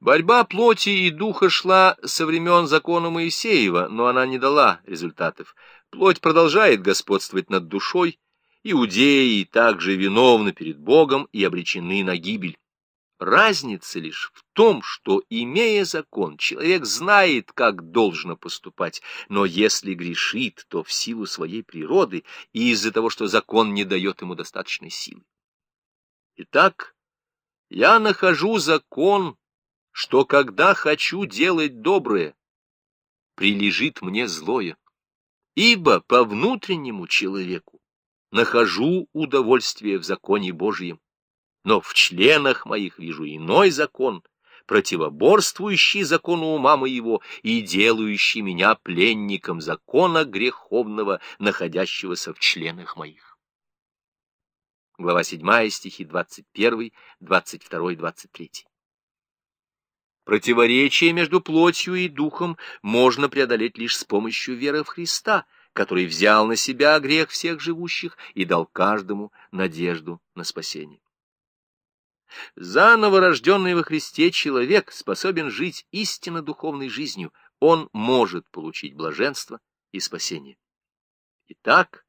Борьба плоти и духа шла со времен закона Моисеева, но она не дала результатов. Плоть продолжает господствовать над душой, иудеи также виновны перед Богом и обречены на гибель. Разница лишь в том, что, имея закон, человек знает, как должно поступать, но если грешит, то в силу своей природы и из-за того, что закон не дает ему достаточной силы. Итак, я нахожу закон, что когда хочу делать доброе, прилежит мне злое, ибо по внутреннему человеку нахожу удовольствие в законе Божьем но в членах моих вижу иной закон, противоборствующий закону ума моего и делающий меня пленником закона греховного, находящегося в членах моих. Глава 7, стихи 21, 22, 23. Противоречие между плотью и духом можно преодолеть лишь с помощью веры в Христа, который взял на себя грех всех живущих и дал каждому надежду на спасение. Заново рожденный во Христе человек способен жить истинно духовной жизнью, он может получить блаженство и спасение. Итак,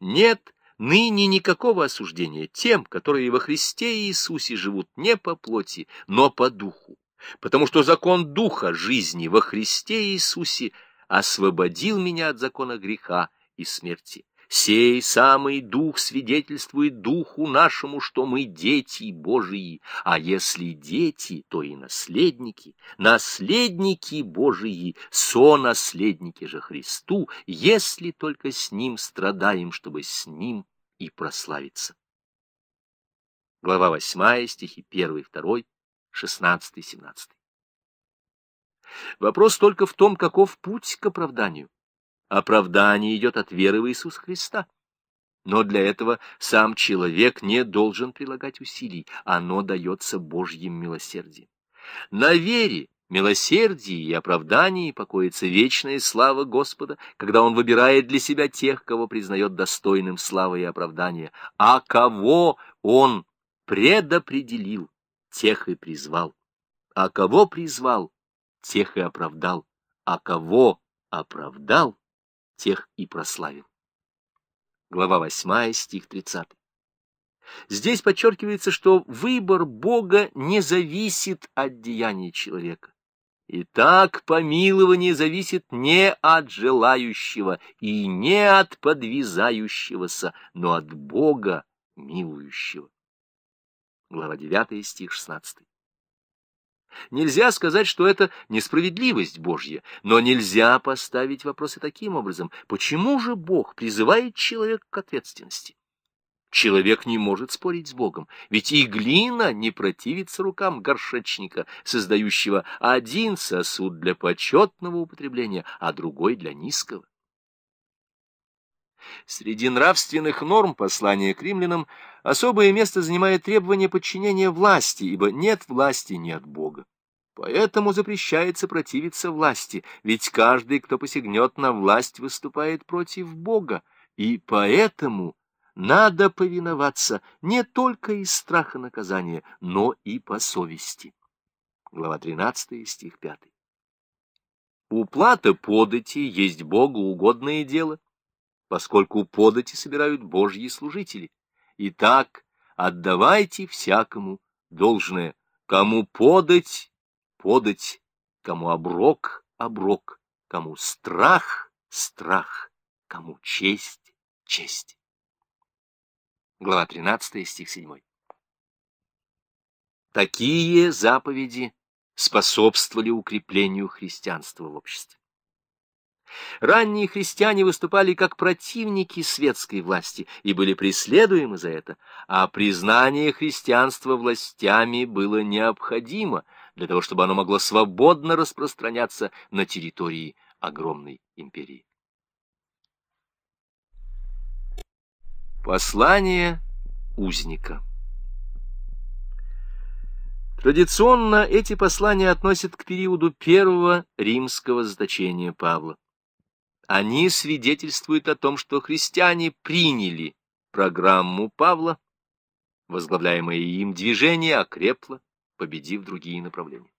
нет ныне никакого осуждения тем, которые во Христе Иисусе живут не по плоти, но по духу, потому что закон духа жизни во Христе Иисусе освободил меня от закона греха и смерти. Сей самый дух свидетельствует духу нашему, что мы дети Божии, а если дети, то и наследники, наследники Божии, сонаследники же Христу, если только с Ним страдаем, чтобы с Ним и прославиться. Глава 8, стихи 1, 2, 16, 17. Вопрос только в том, каков путь к оправданию. Оправдание идет от веры в Иисуса Христа. Но для этого сам человек не должен прилагать усилий, оно дается Божьим милосердием. На вере, милосердии и оправдании покоится вечная слава Господа, когда Он выбирает для себя тех, кого признает достойным славы и оправдания, а кого Он предопределил, тех и призвал, а кого призвал, тех и оправдал, а кого оправдал, тех и прославил. Глава 8, стих 30. Здесь подчеркивается, что выбор Бога не зависит от деяний человека. Итак, помилование зависит не от желающего и не от подвизающегося, но от Бога милующего. Глава 9, стих 16. Нельзя сказать, что это несправедливость Божья, но нельзя поставить вопросы таким образом. Почему же Бог призывает человека к ответственности? Человек не может спорить с Богом, ведь и глина не противится рукам горшечника, создающего один сосуд для почетного употребления, а другой для низкого. Среди нравственных норм послания к римлянам особое место занимает требование подчинения власти, ибо нет власти ни от Бога. Поэтому запрещается противиться власти, ведь каждый, кто посягнет на власть, выступает против Бога, и поэтому надо повиноваться не только из страха наказания, но и по совести. Глава 13, стих 5. Уплата подати есть Богу угодное дело, поскольку подати собирают Божьи служители. Итак, отдавайте всякому должное, кому подать, подать, кому оброк, оброк, кому страх, страх, кому честь, честь. Глава 13, стих 7. Такие заповеди способствовали укреплению христианства в обществе. Ранние христиане выступали как противники светской власти и были преследуемы за это, а признание христианства властями было необходимо для того, чтобы оно могло свободно распространяться на территории огромной империи. Послание узника Традиционно эти послания относят к периоду первого римского заточения Павла. Они свидетельствуют о том, что христиане приняли программу Павла, возглавляемое им движение окрепло, победив другие направления.